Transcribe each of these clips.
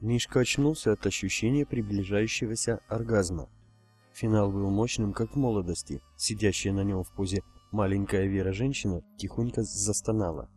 Мишка очнулся от ощущения приближающегося оргазма. Финал был мощным, как в молодости. Сидящая на нем в позе маленькая Вера-женщина тихонько застонала.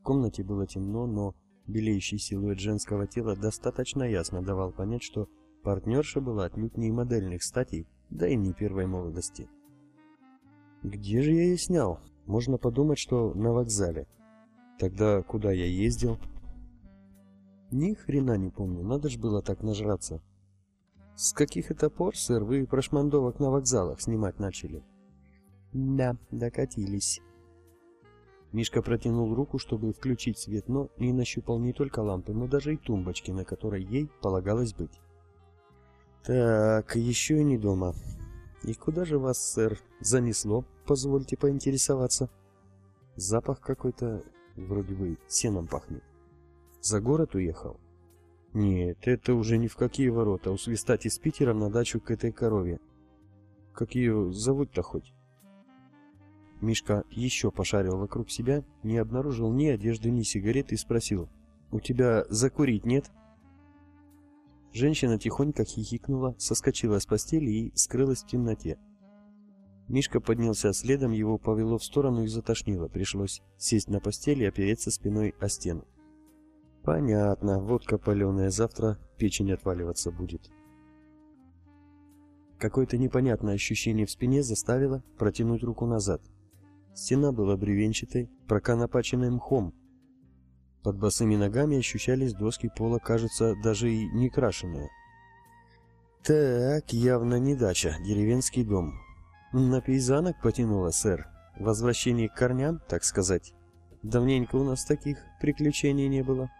В комнате было темно, но белеющий силуэт женского тела достаточно ясно давал понять, что партнерша была отнюдь не модельных статей, да и не первой молодости. Где же я ее снял? Можно подумать, что на вокзале. Тогда куда я ездил? Ни хрена не помню, надо ж было так нажраться. С каких это пор, сэр, вы прошмандовок на вокзалах снимать начали? Да, докатились. Мишка протянул руку, чтобы включить свет, но не нащупал не только лампы, но даже и тумбочки, на которой ей полагалось быть. Так, еще и не дома. И куда же вас, сэр, занесло, позвольте поинтересоваться? Запах какой-то, вроде бы, сеном пахнет. За город уехал? Нет, это уже ни в какие ворота, усвистать из Питера на дачу к этой корове. Как ее зовут-то хоть? Мишка еще пошарил вокруг себя, не обнаружил ни одежды, ни сигарет и спросил. «У тебя закурить нет?» Женщина тихонько хихикнула, соскочила с постели и скрылась в темноте. Мишка поднялся следом, его повело в сторону и затошнило. Пришлось сесть на постели и опереться спиной о стену. Понятно, водка паленая, завтра печень отваливаться будет. Какое-то непонятное ощущение в спине заставило протянуть руку назад. Стена была бревенчатой, проконопаченной мхом, под босыми ногами ощущались доски пола, кажется, даже и не крашеные. Так, явно не дача, деревенский дом. На пейзанок потянуло, сэр. Возвращение к корням, так сказать. Давненько у нас таких приключений не было.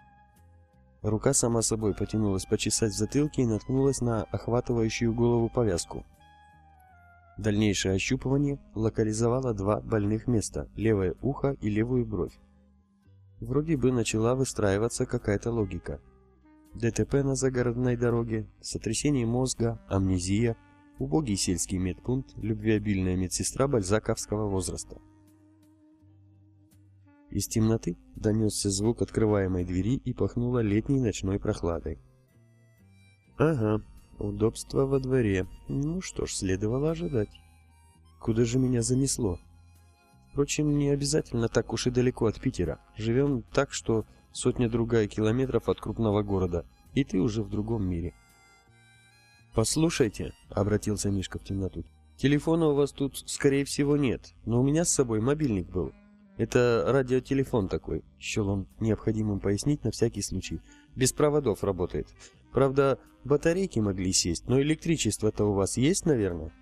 Рука сама собой потянулась почесать в затылке и наткнулась на охватывающую голову повязку. Дальнейшее ощупывание локализовало два больных места – левое ухо и левую бровь. Вроде бы начала выстраиваться какая-то логика. ДТП на загородной дороге, сотрясение мозга, амнезия, убогий сельский медпункт, любвеобильная медсестра бальзаковского возраста. Из темноты донесся звук открываемой двери и пахнуло летней ночной прохладой. Ага, удобство во дворе. Ну что ж, следовало ожидать. Куда же меня занесло? Впрочем, не обязательно так уж и далеко от Питера. Живем так, что сотня-другая километров от крупного города, и ты уже в другом мире. «Послушайте», — обратился Мишка в темноту, — «телефона у вас тут, скорее всего, нет, но у меня с собой мобильник был. Это радиотелефон такой», — счел он необходимым пояснить на всякий случай. «Без проводов работает. Правда, батарейки могли сесть, но электричество-то у вас есть, наверное?»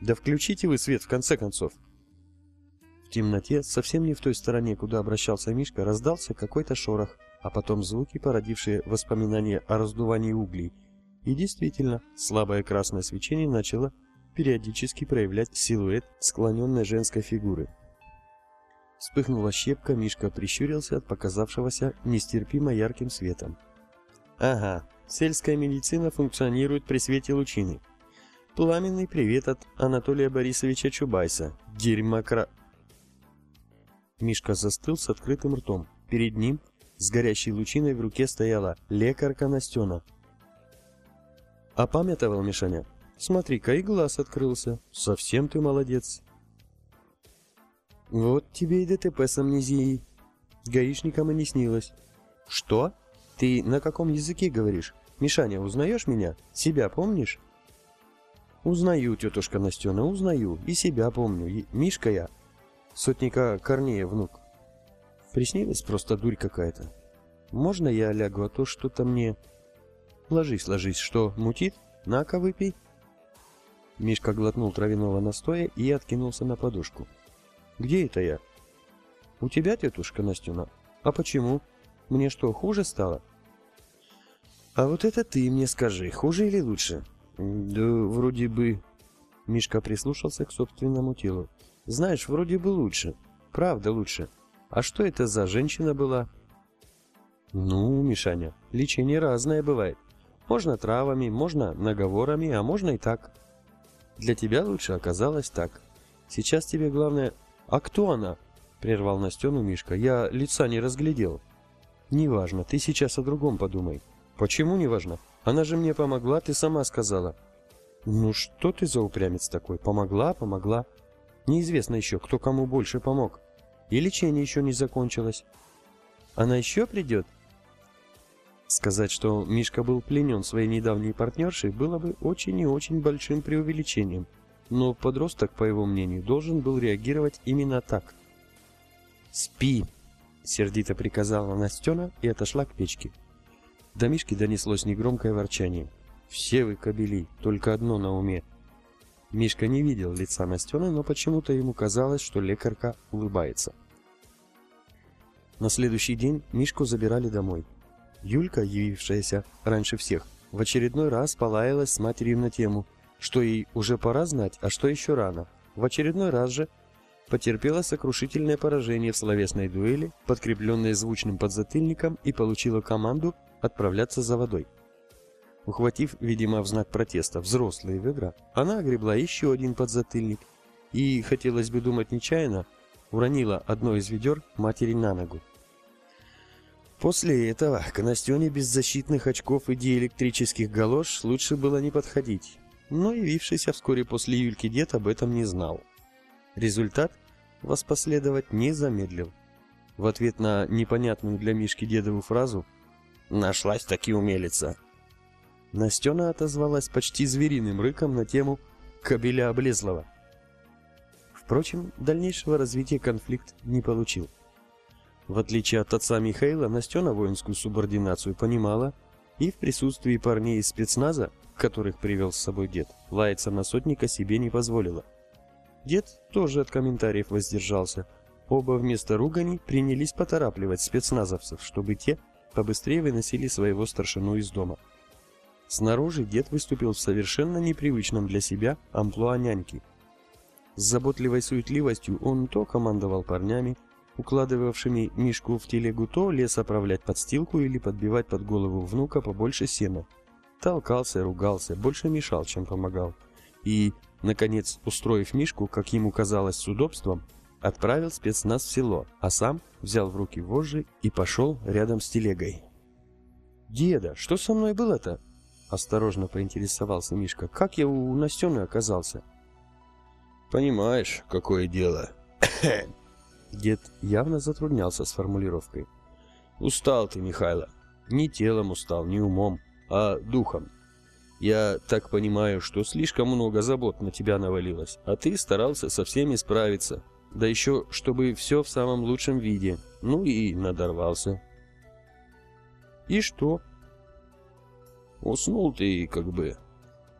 «Да включите вы свет, в конце концов», в темноте, совсем не в той стороне, куда обращался Мишка, раздался какой-то шорох, а потом звуки, породившие воспоминания о раздувании углей. И действительно, слабое красное свечение начало периодически проявлять силуэт склоненной женской фигуры. Вспыхнула щепка, Мишка прищурился от показавшегося нестерпимо ярким светом. Ага, сельская медицина функционирует при свете лучины. Пламенный привет от Анатолия Борисовича Чубайса. Дерьмокра... Мишка застыл с открытым ртом. Перед ним, с горящей лучиной в руке, стояла лекарка Настена. Опамятовал Мишаня. Смотри-ка, и глаз открылся. Совсем ты молодец. Вот тебе и ДТП с амнезией. Гаишникам и не снилось. Что? Ты на каком языке говоришь? Мишаня, узнаешь меня? Себя помнишь? Узнаю, тетушка Настена, узнаю. И себя помню. И Мишка я. Сотника Корнея внук. Приснилась просто дурь какая-то. Можно я лягу, а то что-то мне... Ложись, ложись, что, мутит? На-ка, выпей. Мишка глотнул травяного настоя и откинулся на подушку. Где это я? У тебя, тетушка Настюна? А почему? Мне что, хуже стало? А вот это ты мне скажи, хуже или лучше? Да вроде бы... Мишка прислушался к собственному телу. Знаешь, вроде бы лучше. Правда лучше. А что это за женщина была? Ну, Мишаня, лечение разное бывает. Можно травами, можно наговорами, а можно и так. Для тебя лучше оказалось так. Сейчас тебе главное... А кто она? Прервал Настену Мишка. Я лица не разглядел. Неважно, ты сейчас о другом подумай. Почему не важно? Она же мне помогла, ты сама сказала. Ну что ты за упрямец такой? Помогла, помогла. Неизвестно еще, кто кому больше помог. И лечение еще не закончилось. Она еще придет? Сказать, что Мишка был пленен своей недавней партнершей, было бы очень и очень большим преувеличением. Но подросток, по его мнению, должен был реагировать именно так. «Спи!» — сердито приказала Настена и отошла к печке. До Мишки донеслось негромкое ворчание. «Все вы кобели, только одно на уме». Мишка не видел лица Настены, но почему-то ему казалось, что лекарка улыбается. На следующий день Мишку забирали домой. Юлька, явившаяся раньше всех, в очередной раз полаялась с матерью на тему, что ей уже пора знать, а что еще рано. В очередной раз же потерпела сокрушительное поражение в словесной дуэли, подкрепленное звучным подзатыльником и получила команду отправляться за водой. Ухватив, видимо, в знак протеста взрослые ведра, она огребла еще один подзатыльник и, хотелось бы думать нечаянно, уронила одно из ведер матери на ногу. После этого к Настене без защитных очков и диэлектрических галош лучше было не подходить, но явившийся вскоре после Юльки дед об этом не знал. Результат воспоследовать не замедлил. В ответ на непонятную для Мишки дедову фразу «Нашлась таки умелица!» Настена отозвалась почти звериным рыком на тему «Кобеля облезлого». Впрочем, дальнейшего развития конфликт не получил. В отличие от отца Михаила, Настена воинскую субординацию понимала и в присутствии парней из спецназа, которых привел с собой дед, лаяться на сотника себе не позволила. Дед тоже от комментариев воздержался. Оба вместо ругани принялись поторапливать спецназовцев, чтобы те побыстрее выносили своего старшину из дома. Снаружи дед выступил в совершенно непривычном для себя амплуа няньки. С заботливой суетливостью он то командовал парнями, укладывавшими Мишку в телегу, то лес оправлять подстилку или подбивать под голову внука побольше сена. Толкался, ругался, больше мешал, чем помогал. И, наконец, устроив Мишку, как ему казалось, с удобством, отправил спецназ в село, а сам взял в руки вожжи и пошел рядом с телегой. «Деда, что со мной было-то?» — осторожно поинтересовался Мишка. «Как я у Настены оказался?» «Понимаешь, какое дело?» Дед явно затруднялся с формулировкой. «Устал ты, Михайло. Не телом устал, не умом, а духом. Я так понимаю, что слишком много забот на тебя навалилось, а ты старался со всеми справиться. Да еще, чтобы все в самом лучшем виде. Ну и надорвался». «И что?» «Уснул ты, как бы.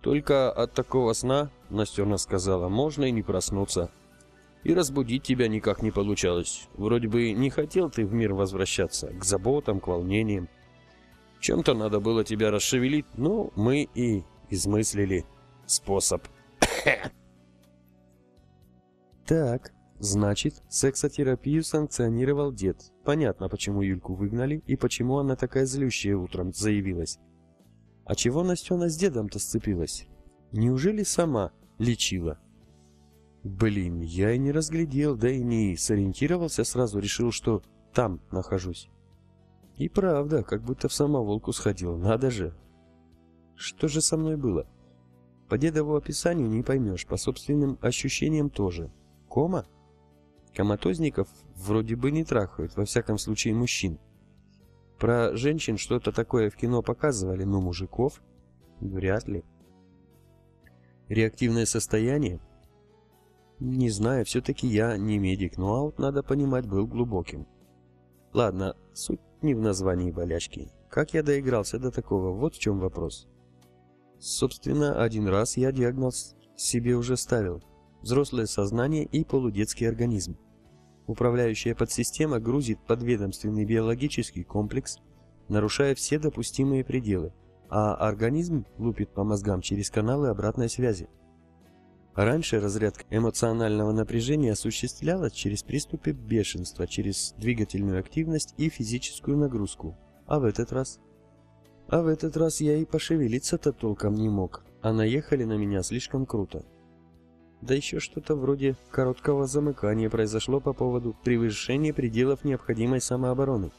Только от такого сна, — Настена сказала, — можно и не проснуться» и разбудить тебя никак не получалось. Вроде бы не хотел ты в мир возвращаться, к заботам, к волнениям. Чем-то надо было тебя расшевелить, но мы и измыслили способ. Так, значит, сексотерапию санкционировал дед. Понятно, почему Юльку выгнали и почему она такая злющая утром заявилась. А чего Настена с дедом-то сцепилась? Неужели сама лечила? Блин, я и не разглядел, да и не сориентировался сразу, решил, что там нахожусь. И правда, как будто в самоволку сходил, надо же. Что же со мной было? По дедову описанию не поймешь, по собственным ощущениям тоже. Кома? Коматозников вроде бы не трахают, во всяком случае мужчин. Про женщин что-то такое в кино показывали, но мужиков вряд ли. Реактивное состояние? Не знаю, все-таки я не медик, но аут, надо понимать, был глубоким. Ладно, суть не в названии болячки. Как я доигрался до такого, вот в чем вопрос. Собственно, один раз я диагноз себе уже ставил. Взрослое сознание и полудетский организм. Управляющая подсистема грузит подведомственный биологический комплекс, нарушая все допустимые пределы, а организм лупит по мозгам через каналы обратной связи. Раньше разрядка эмоционального напряжения осуществлялась через приступы бешенства, через двигательную активность и физическую нагрузку. А в этот раз? А в этот раз я и пошевелиться-то толком не мог, а наехали на меня слишком круто. Да еще что-то вроде короткого замыкания произошло по поводу превышения пределов необходимой самообороны.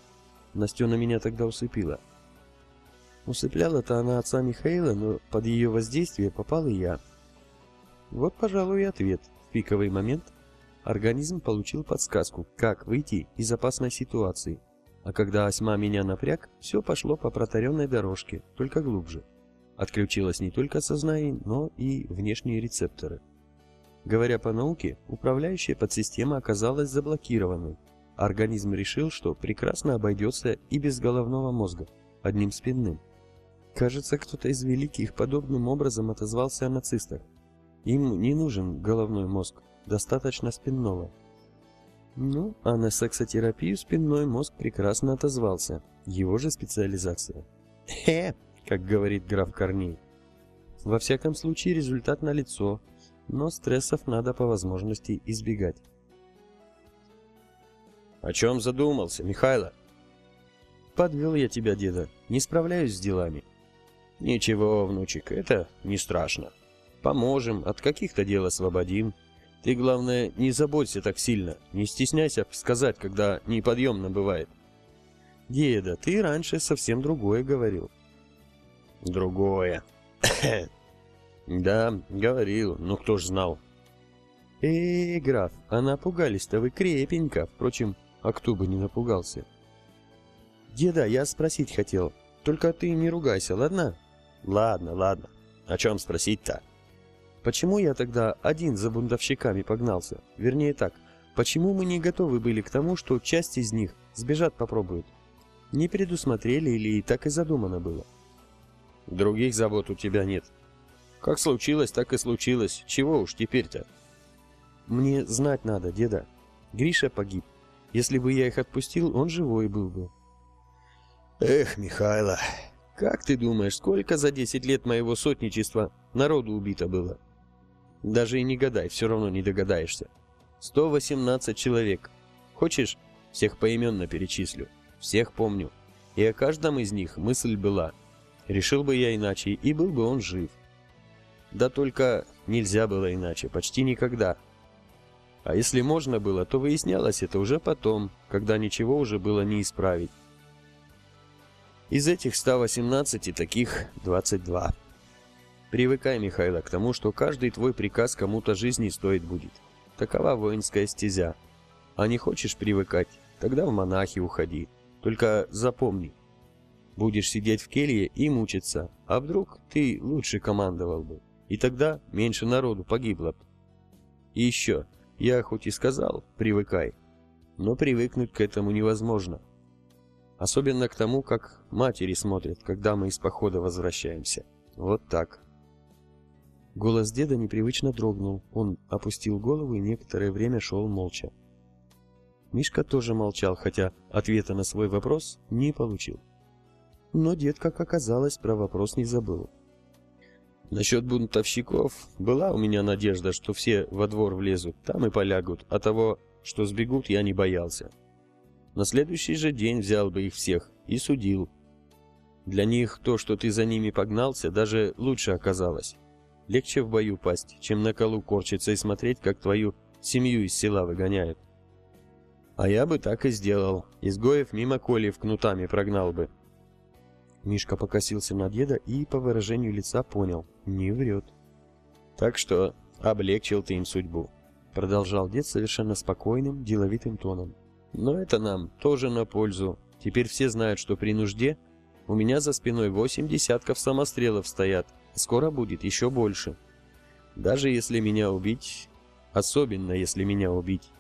Настена меня тогда усыпила. Усыпляла-то она отца Михаила, но под ее воздействие попал и я. Вот, пожалуй, и ответ. В пиковый момент организм получил подсказку, как выйти из опасной ситуации. А когда осьма меня напряг, все пошло по протаренной дорожке, только глубже. Отключилось не только сознание, но и внешние рецепторы. Говоря по науке, управляющая подсистема оказалась заблокированной. Организм решил, что прекрасно обойдется и без головного мозга, одним спинным. Кажется, кто-то из великих подобным образом отозвался о нацистах. Им не нужен головной мозг, достаточно спинного. Ну, а на сексотерапию спинной мозг прекрасно отозвался. Его же специализация. Хе, как говорит граф Корней. Во всяком случае, результат налицо, но стрессов надо по возможности избегать. О чем задумался, Михайло? Подвел я тебя, деда. Не справляюсь с делами. Ничего, внучек, это не страшно. Поможем, от каких-то дел освободим. Ты, главное, не заботься так сильно, не стесняйся сказать, когда неподъемно бывает. Деда, ты раньше совсем другое говорил. Другое. да, говорил, но кто ж знал. Эй, граф, а напугались-то вы крепенько. Впрочем, а кто бы не напугался? Деда, я спросить хотел. Только ты не ругайся, ладно? Ладно, ладно. О чем спросить-то? Почему я тогда один за бунтовщиками погнался? Вернее так, почему мы не готовы были к тому, что часть из них сбежать попробуют? Не предусмотрели или так и задумано было? Других забот у тебя нет. Как случилось, так и случилось. Чего уж теперь-то? Мне знать надо, деда. Гриша погиб. Если бы я их отпустил, он живой был бы. Эх, Михайло, как ты думаешь, сколько за 10 лет моего сотничества народу убито было? Даже и не гадай, все равно не догадаешься. 118 человек. Хочешь, всех поименно перечислю? Всех помню. И о каждом из них мысль была. Решил бы я иначе, и был бы он жив. Да только нельзя было иначе, почти никогда. А если можно было, то выяснялось это уже потом, когда ничего уже было не исправить. Из этих 118 таких 22. Привыкай, Михайло, к тому, что каждый твой приказ кому-то жизни стоит будет. Такова воинская стезя. А не хочешь привыкать, тогда в монахи уходи. Только запомни, будешь сидеть в келье и мучиться, а вдруг ты лучше командовал бы, и тогда меньше народу погибло бы. И еще, я хоть и сказал, привыкай, но привыкнуть к этому невозможно. Особенно к тому, как матери смотрят, когда мы из похода возвращаемся. Вот так. Голос деда непривычно дрогнул. Он опустил голову и некоторое время шел молча. Мишка тоже молчал, хотя ответа на свой вопрос не получил. Но дед, как оказалось, про вопрос не забыл. Насчет бунтовщиков была у меня надежда, что все во двор влезут, там и полягут, а того, что сбегут, я не боялся. На следующий же день взял бы их всех и судил. Для них то, что ты за ними погнался, даже лучше оказалось. Легче в бою пасть, чем на колу корчиться и смотреть, как твою семью из села выгоняют. А я бы так и сделал. Изгоев мимо Колев кнутами прогнал бы. Мишка покосился на деда и по выражению лица понял, не врет. Так что облегчил ты им судьбу. Продолжал дед совершенно спокойным, деловитым тоном. Но это нам тоже на пользу. Теперь все знают, что при нужде у меня за спиной восемь десятков самострелов стоят. Скоро будет еще больше. Даже если меня убить, особенно если меня убить,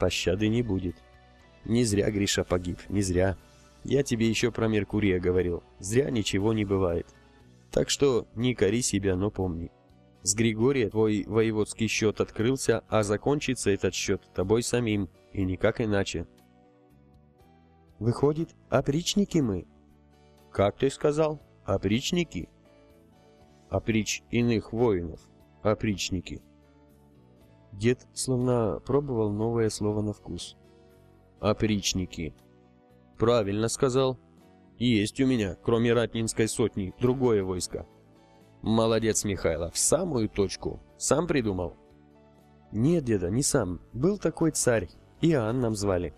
пощады не будет. Не зря Гриша погиб, не зря. Я тебе еще про Меркурия говорил. Зря ничего не бывает. Так что не кори себя, но помни. С Григория твой воеводский счет открылся, а закончится этот счет тобой самим, и никак иначе. Выходит, опричники мы? Как ты сказал? Опричники? Оприч иных воинов. Опричники. Дед словно пробовал новое слово на вкус. Опричники. Правильно сказал. Есть у меня, кроме Ратнинской сотни, другое войско. Молодец, Михайло, в самую точку. Сам придумал? Нет, деда, не сам. Был такой царь, Иоанн нам звали.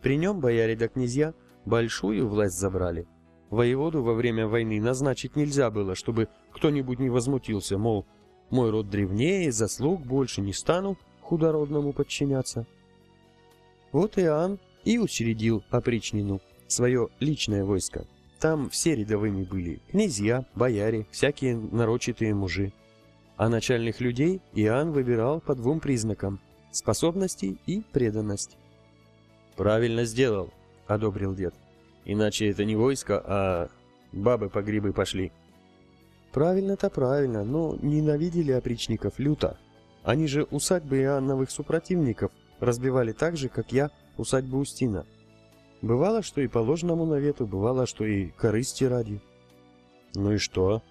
При нем бояре да князья большую власть забрали. Воеводу во время войны назначить нельзя было, чтобы кто-нибудь не возмутился, мол, мой род древнее, заслуг больше не стану худородному подчиняться. Вот Иоанн и учредил опричнину, свое личное войско. Там все рядовыми были, князья, бояре, всякие нарочитые мужи. А начальных людей Иоанн выбирал по двум признакам – способности и преданность. «Правильно сделал», – одобрил дед. «Иначе это не войско, а бабы по грибы пошли». Правильно-то правильно, но ненавидели опричников люто. Они же усадьбы Иоанновых супротивников разбивали так же, как я усадьбу Устина. Бывало, что и по ложному навету, бывало, что и корысти ради. Ну и что?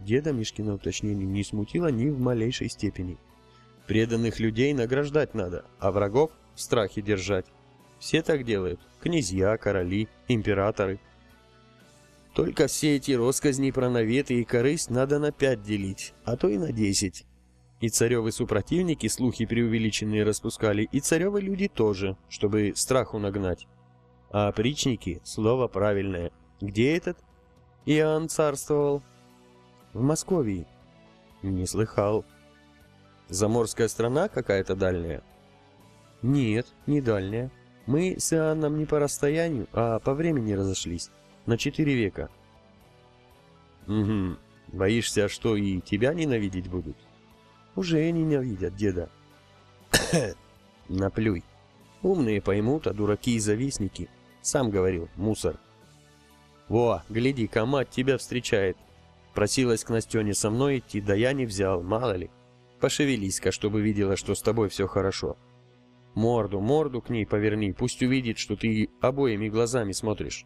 Деда Мишкина уточнение не смутило ни в малейшей степени. Преданных людей награждать надо, а врагов в страхе держать. Все так делают. Князья, короли, императоры. Только все эти росказни про наветы и корысть надо на пять делить, а то и на десять. И царевы супротивники слухи преувеличенные распускали, и царевы люди тоже, чтобы страху нагнать. А опричники — слово правильное. Где этот? Иоанн царствовал. В Москве. Не слыхал. Заморская страна какая-то дальняя? Нет, не дальняя. Мы с Иоанном не по расстоянию, а по времени разошлись. На четыре века. Угу. Боишься, что и тебя ненавидеть будут? Уже ненавидят деда. Наплюй. Умные поймут, а дураки и завистники. Сам говорил, мусор. Во, гляди-ка, мать тебя встречает. Просилась к Настене со мной идти, да я не взял, мало ли. Пошевелись-ка, чтобы видела, что с тобой все хорошо. Морду, морду к ней поверни, пусть увидит, что ты обоими глазами смотришь.